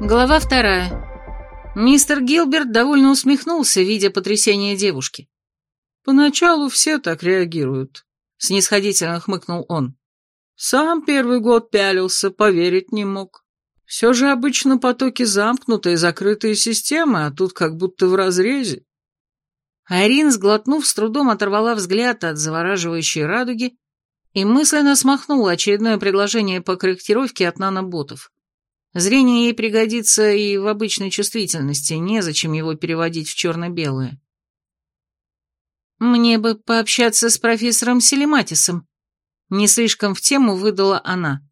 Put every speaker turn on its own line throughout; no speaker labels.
Глава вторая. Мистер Гилберт довольно усмехнулся, видя потрясение девушки.
«Поначалу все так реагируют», — снисходительно хмыкнул он. «Сам первый год пялился, поверить не мог. Все же обычно потоки замкнутые, закрытые системы, а тут как будто в разрезе».
Айрин, сглотнув, с трудом оторвала взгляд от завораживающей радуги и мысленно смахнула очередное предложение по корректировке от наноботов. Зрение ей пригодится и в обычной чувствительности, незачем его переводить в черно-белое. «Мне бы пообщаться с профессором Селематисом», — не слишком в тему выдала она.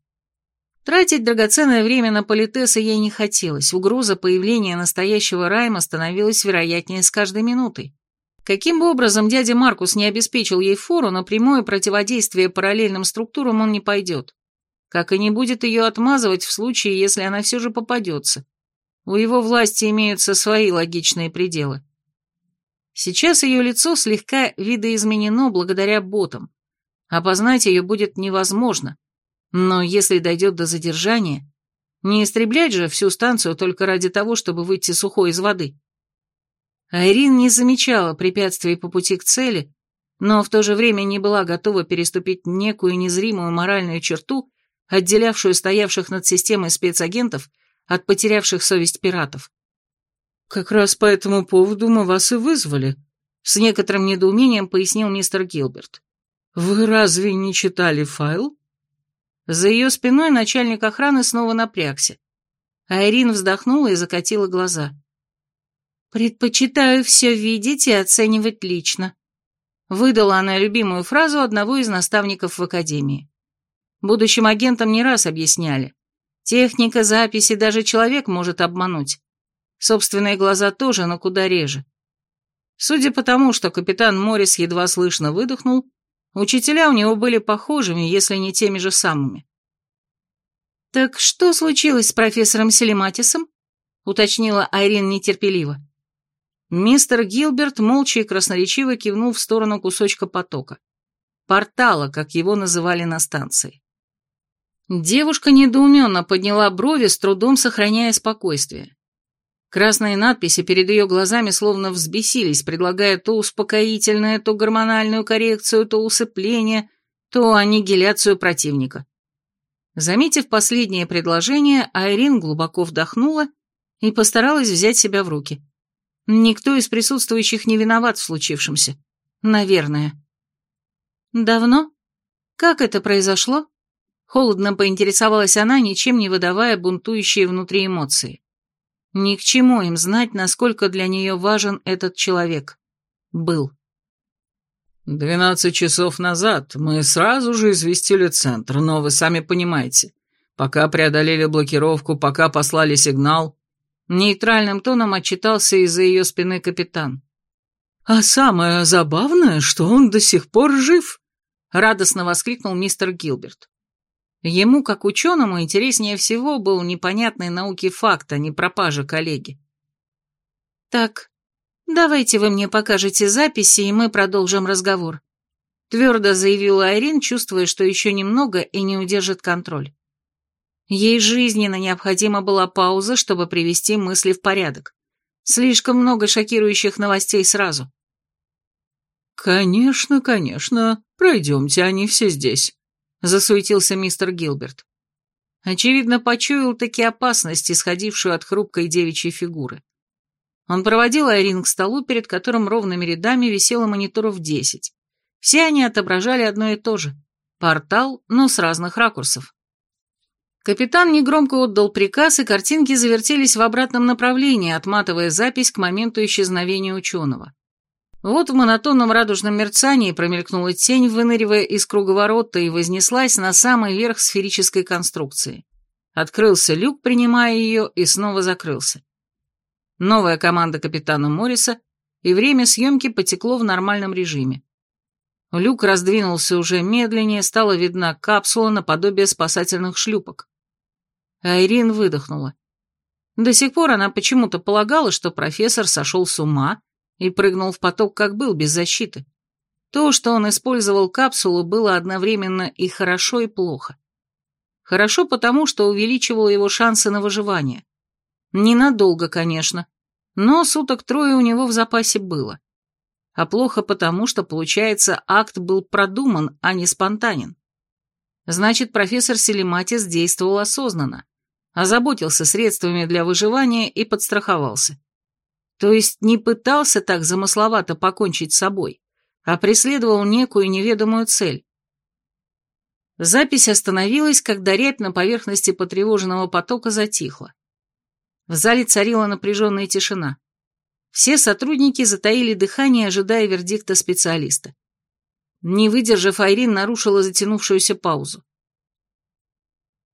Тратить драгоценное время на политесы ей не хотелось, угроза появления настоящего Райма становилась вероятнее с каждой минутой. Каким бы образом дядя Маркус не обеспечил ей фору, на прямое противодействие параллельным структурам он не пойдет как и не будет ее отмазывать в случае, если она все же попадется. У его власти имеются свои логичные пределы. Сейчас ее лицо слегка видоизменено благодаря ботам. Опознать ее будет невозможно, но если дойдет до задержания, не истреблять же всю станцию только ради того, чтобы выйти сухой из воды. Айрин не замечала препятствий по пути к цели, но в то же время не была готова переступить некую незримую моральную черту, отделявшую стоявших над системой спецагентов от потерявших совесть пиратов.
«Как раз по этому поводу мы вас и вызвали», — с некоторым недоумением пояснил мистер Гилберт. «Вы разве не читали файл?»
За ее спиной начальник охраны снова напрягся. Айрин вздохнула и закатила глаза. «Предпочитаю все видеть и оценивать лично», — выдала она любимую фразу одного из наставников в академии. Будущим агентам не раз объясняли. Техника записи даже человек может обмануть. Собственные глаза тоже, но куда реже. Судя по тому, что капитан Моррис едва слышно выдохнул, учителя у него были похожими, если не теми же самыми. «Так что случилось с профессором Селематисом?» — уточнила Айрин нетерпеливо. Мистер Гилберт молча и красноречиво кивнул в сторону кусочка потока. Портала, как его называли на станции. Девушка недоуменно подняла брови, с трудом сохраняя спокойствие. Красные надписи перед ее глазами словно взбесились, предлагая то успокоительное, то гормональную коррекцию, то усыпление, то аннигиляцию противника. Заметив последнее предложение, Айрин глубоко вдохнула и постаралась взять себя в руки. Никто из присутствующих не виноват в случившемся. Наверное. «Давно? Как это произошло?» Холодно поинтересовалась она, ничем не выдавая бунтующие внутри эмоции. Ни к чему им знать, насколько для нее важен этот человек. Был.
«Двенадцать часов назад мы сразу же известили центр, но вы сами понимаете, пока преодолели блокировку, пока послали сигнал...»
Нейтральным тоном отчитался из-за ее спины капитан.
«А самое забавное, что он до сих пор жив!» — радостно воскликнул мистер Гилберт.
Ему, как ученому, интереснее всего был непонятный науки факт, а не пропажа коллеги. «Так, давайте вы мне покажете записи, и мы продолжим разговор», твердо заявила Айрин, чувствуя, что еще немного и не удержит контроль. Ей жизненно необходима была пауза, чтобы привести мысли в порядок. Слишком много шокирующих новостей сразу.
«Конечно, конечно, пройдемте, они все здесь», засуетился мистер Гилберт.
Очевидно, почуял таки опасность, исходившую от хрупкой девичьей фигуры. Он проводил Айрин к столу, перед которым ровными рядами висело мониторов десять. Все они отображали одно и то же — портал, но с разных ракурсов. Капитан негромко отдал приказ, и картинки завертелись в обратном направлении, отматывая запись к моменту исчезновения ученого. Вот в монотонном радужном мерцании промелькнула тень, выныривая из круговорота, и вознеслась на самый верх сферической конструкции. Открылся люк, принимая ее, и снова закрылся. Новая команда капитана Морриса, и время съемки потекло в нормальном режиме. Люк раздвинулся уже медленнее, стала видна капсула наподобие спасательных шлюпок. Айрин выдохнула. До сих пор она почему-то полагала, что профессор сошел с ума, и прыгнул в поток, как был, без защиты. То, что он использовал капсулу, было одновременно и хорошо, и плохо. Хорошо потому, что увеличивало его шансы на выживание. Ненадолго, конечно, но суток трое у него в запасе было. А плохо потому, что, получается, акт был продуман, а не спонтанен. Значит, профессор Селиматис действовал осознанно, озаботился средствами для выживания и подстраховался. То есть не пытался так замысловато покончить с собой, а преследовал некую неведомую цель. Запись остановилась, когда рябь на поверхности потревоженного потока затихла. В зале царила напряженная тишина. Все сотрудники затаили дыхание, ожидая вердикта специалиста. Не выдержав, Айрин нарушила затянувшуюся паузу.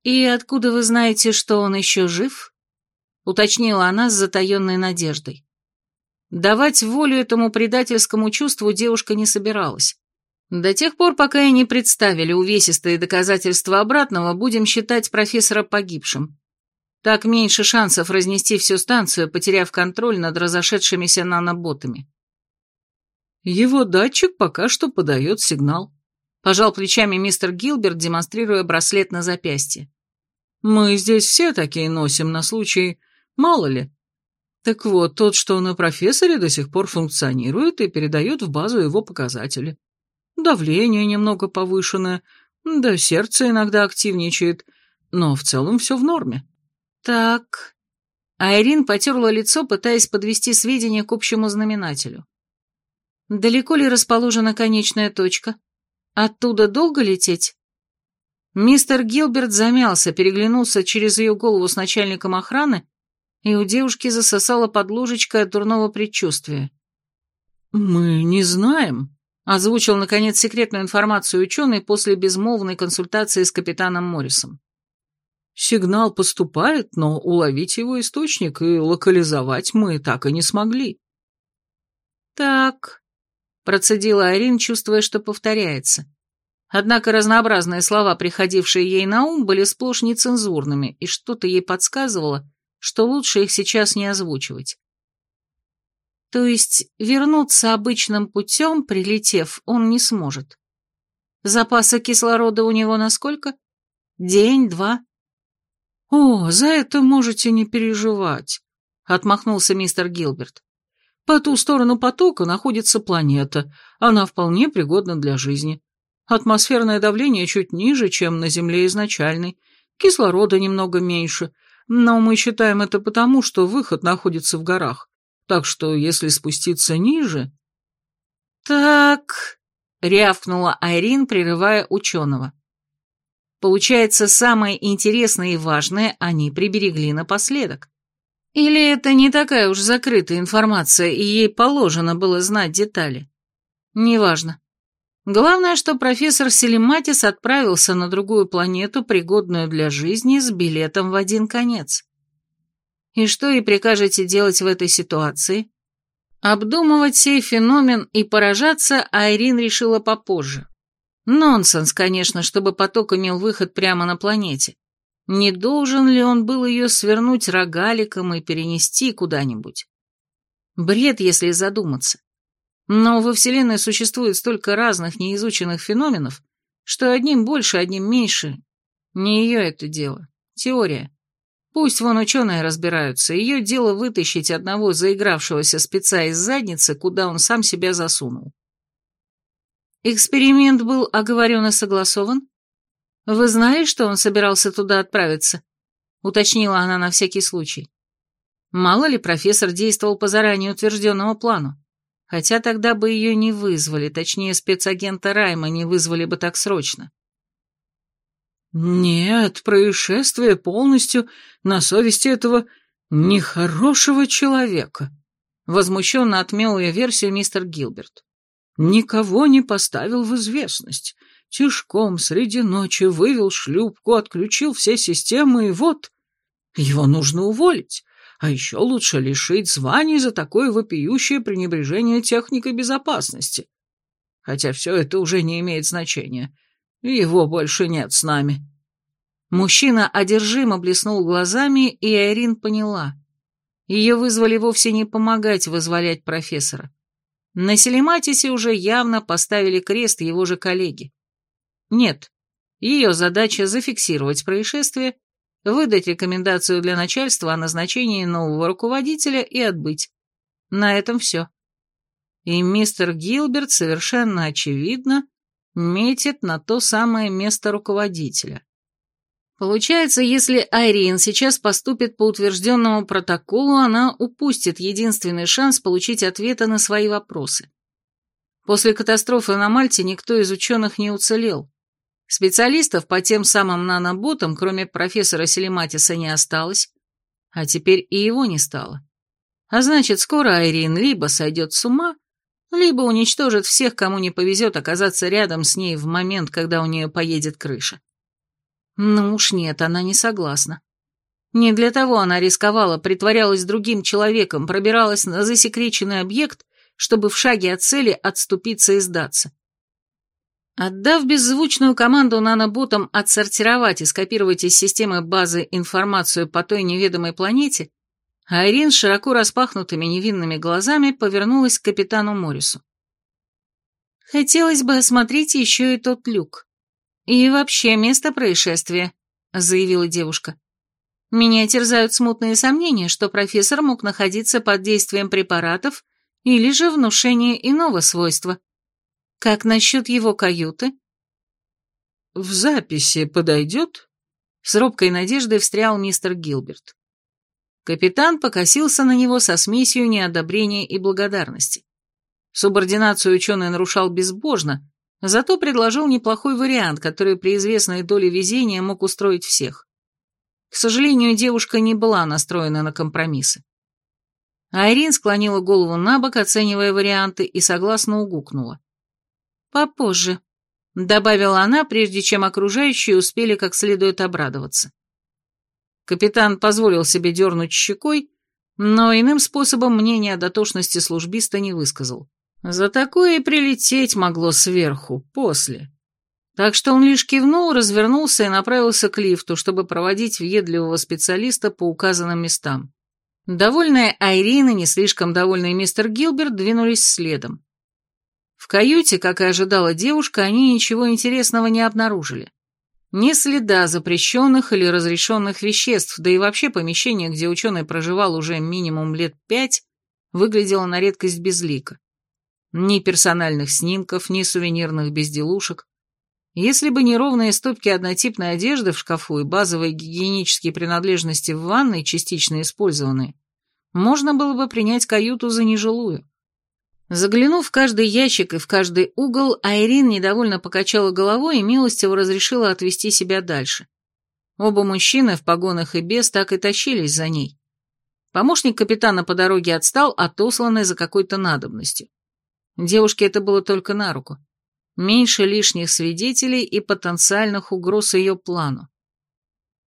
«И откуда вы знаете, что он еще жив?» — уточнила она с затаенной надеждой. Давать волю этому предательскому чувству девушка не собиралась. До тех пор, пока и не представили увесистые доказательства обратного, будем считать профессора погибшим. Так меньше шансов разнести всю станцию, потеряв контроль над разошедшимися наноботами.
Его датчик пока что подает сигнал.
Пожал плечами мистер Гилберт, демонстрируя браслет на запястье.
Мы здесь все такие носим на случай, мало ли, так вот, тот, что на профессоре до сих пор функционирует и передает в базу его показатели. Давление немного повышенное, да сердце иногда активничает, но в целом все в норме.
Так. Айрин потерла лицо, пытаясь подвести сведения к общему знаменателю. Далеко ли расположена конечная точка? Оттуда долго лететь? Мистер Гилберт замялся, переглянулся через ее голову с начальником охраны и у девушки засосала под ложечкой от дурного предчувствия.
«Мы не знаем», —
озвучил, наконец, секретную информацию ученый после безмолвной консультации с капитаном Моррисом.
«Сигнал поступает, но уловить его источник и локализовать мы так и не смогли».
«Так», — процедила Арин, чувствуя, что повторяется. Однако разнообразные слова, приходившие ей на ум, были сплошь нецензурными, и что-то ей подсказывало, что лучше их сейчас не озвучивать. То есть вернуться обычным путем, прилетев, он не сможет. Запаса кислорода у него насколько? День, два?
О, за это можете не переживать, отмахнулся мистер Гилберт. По ту сторону потока находится планета, она вполне пригодна для жизни. Атмосферное давление чуть ниже, чем на Земле изначальной, кислорода немного меньше, но мы считаем это потому, что выход находится в горах. Так что, если спуститься ниже...
Так, рявкнула Айрин, прерывая ученого. Получается, самое интересное и важное они приберегли напоследок. Или это не такая уж закрытая информация, и ей положено было знать детали? Неважно. Главное, что профессор Селиматис отправился на другую планету, пригодную для жизни, с билетом в один конец. И что и прикажете делать в этой ситуации? Обдумывать сей феномен и поражаться Айрин решила попозже. Нонсенс, конечно, чтобы поток имел выход прямо на планете. Не должен ли он был ее свернуть рогаликом и перенести куда-нибудь? Бред, если задуматься. Но во Вселенной существует столько разных неизученных феноменов, что одним больше, одним меньше. Не ее это дело. Теория. Пусть вон ученые разбираются, ее дело вытащить одного заигравшегося спеца из задницы, куда он сам себя засунул. Эксперимент был оговорен и согласован? Вы знали, что он собирался туда отправиться? Уточнила она на всякий случай. Мало ли профессор действовал по заранее утвержденному плану. Хотя тогда бы ее не вызвали, точнее, спецагента Райма не вызвали бы так срочно.
Нет, происшествие полностью на совести этого нехорошего человека. Возмущенно отмел ее версию мистер Гилберт. Никого не поставил в известность. Тишком среди ночи вывел шлюпку, отключил все системы, и вот... Его нужно уволить. А еще лучше лишить званий за такое вопиющее пренебрежение техникой безопасности. Хотя все это уже не имеет значения. Его больше нет с нами.
Мужчина одержимо блеснул глазами, и Айрин поняла. Ее вызвали вовсе не помогать вызволять профессора. На Селематисе уже явно поставили крест его же коллеги. Нет, ее задача зафиксировать происшествие выдать рекомендацию для начальства о назначении нового руководителя и отбыть. На этом все. И мистер Гилберт совершенно очевидно метит на то самое место руководителя. Получается, если Айрин сейчас поступит по утвержденному протоколу, она упустит единственный шанс получить ответы на свои вопросы. После катастрофы на Мальте никто из ученых не уцелел. Специалистов по тем самым наноботам, кроме профессора Селематиса, не осталось, а теперь и его не стало. А значит, скоро Айрин либо сойдет с ума, либо уничтожит всех, кому не повезет оказаться рядом с ней в момент, когда у нее поедет крыша. Ну уж нет, она не согласна. Не для того она рисковала, притворялась другим человеком, пробиралась на засекреченный объект, чтобы в шаге от цели отступиться и сдаться. Отдав беззвучную команду наноботам отсортировать и скопировать из системы базы информацию по той неведомой планете, Айрин широко распахнутыми невинными глазами повернулась к капитану Моррису. «Хотелось бы осмотреть еще и тот люк. И вообще место происшествия», — заявила девушка. «Меня терзают смутные сомнения, что профессор мог находиться под действием препаратов или же внушения иного свойства. Как насчет его каюты?»
«В записи подойдет?» С робкой надеждой встрял мистер Гилберт.
Капитан покосился на него со смесью неодобрения и благодарности. Субординацию ученый нарушал безбожно, зато предложил неплохой вариант, который при известной доле везения мог устроить всех. К сожалению, девушка не была настроена на компромиссы. Айрин склонила голову на бок, оценивая варианты, и согласно угукнула. «Попозже», — добавила она, прежде чем окружающие успели как следует обрадоваться. Капитан позволил себе дернуть щекой, но иным способом мнение о дотошности службиста не высказал. За такое и прилететь могло сверху, после. Так что он лишь кивнул, развернулся и направился к лифту, чтобы проводить въедливого специалиста по указанным местам. Довольная Айрина, не слишком довольный мистер Гилберт двинулись следом. В каюте, как и ожидала девушка, они ничего интересного не обнаружили. Ни следа запрещенных или разрешенных веществ, да и вообще помещение, где ученый проживал уже минимум лет пять, выглядело на редкость безлико. Ни персональных снимков, ни сувенирных безделушек. Если бы не ровные стопки однотипной одежды в шкафу и базовые гигиенические принадлежности в ванной, частично использованные, можно было бы принять каюту за нежилую. Заглянув в каждый ящик и в каждый угол, Айрин недовольно покачала головой и милостиво разрешила отвести себя дальше. Оба мужчины в погонах и без так и тащились за ней. Помощник капитана по дороге отстал, отосланный за какой-то надобностью. Девушке это было только на руку. Меньше лишних свидетелей и потенциальных угроз ее плану.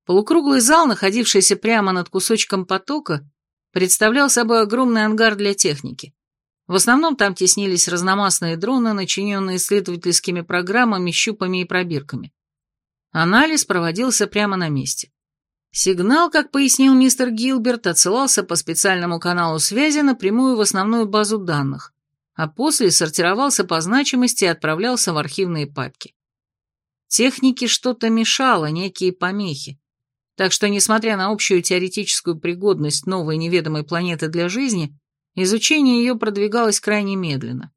Полукруглый зал, находившийся прямо над кусочком потока, представлял собой огромный ангар для техники. В основном там теснились разномастные дроны, начиненные исследовательскими программами, щупами и пробирками. Анализ проводился прямо на месте. Сигнал, как пояснил мистер Гилберт, отсылался по специальному каналу связи напрямую в основную базу данных, а после сортировался по значимости и отправлялся в архивные папки. Технике что-то мешало, некие помехи. Так что, несмотря на общую теоретическую пригодность новой неведомой планеты для жизни, Изучение ее продвигалось крайне медленно.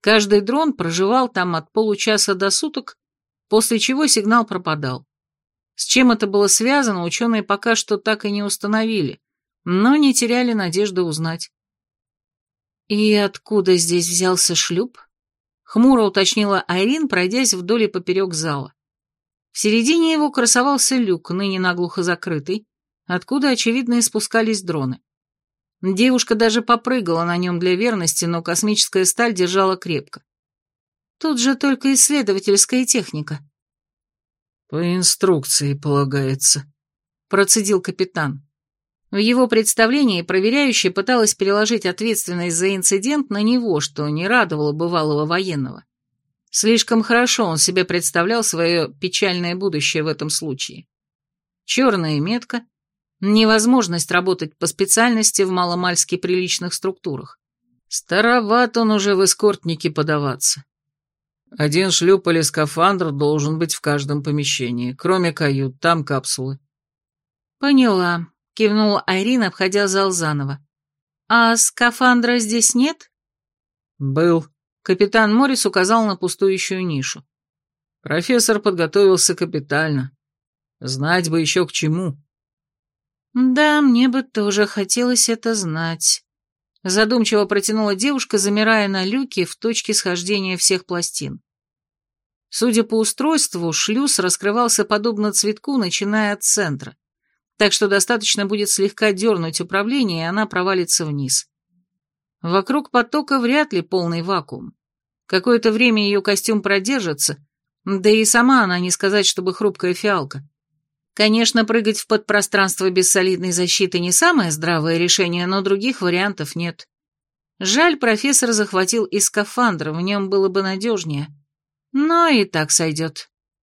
Каждый дрон проживал там от получаса до суток, после чего сигнал пропадал. С чем это было связано, ученые пока что так и не установили, но не теряли надежды узнать. «И откуда здесь взялся шлюп?» — хмуро уточнила Айрин, пройдясь вдоль и поперек зала. В середине его красовался люк, ныне наглухо закрытый, откуда, очевидно, испускались дроны. Девушка даже попрыгала на нем для верности, но космическая сталь держала крепко. Тут же только исследовательская техника.
«По инструкции полагается», — процедил капитан.
В его представлении проверяющая пыталась переложить ответственность за инцидент на него, что не радовало бывалого военного. Слишком хорошо он себе представлял свое печальное будущее в этом случае. Черная метка — Невозможность работать по специальности в маломальски приличных структурах. Староват он уже в эскортники подаваться.
Один шлюп или скафандр должен быть в каждом помещении, кроме кают, там капсулы.
«Поняла», — кивнула Айрин, обходя зал заново. «А скафандра здесь нет?»
«Был», — капитан Моррис указал на пустующую нишу. «Профессор подготовился капитально. Знать бы еще к чему».
«Да, мне бы тоже хотелось это знать», — задумчиво протянула девушка, замирая на люке в точке схождения всех пластин. Судя по устройству, шлюз раскрывался подобно цветку, начиная от центра, так что достаточно будет слегка дернуть управление, и она провалится вниз. Вокруг потока вряд ли полный вакуум. Какое-то время ее костюм продержится, да и сама она не сказать, чтобы хрупкая фиалка. Конечно, прыгать в подпространство без солидной защиты не самое здравое решение, но других вариантов нет. Жаль, профессор захватил и скафандр, в нем было бы надежнее. Но и так сойдет.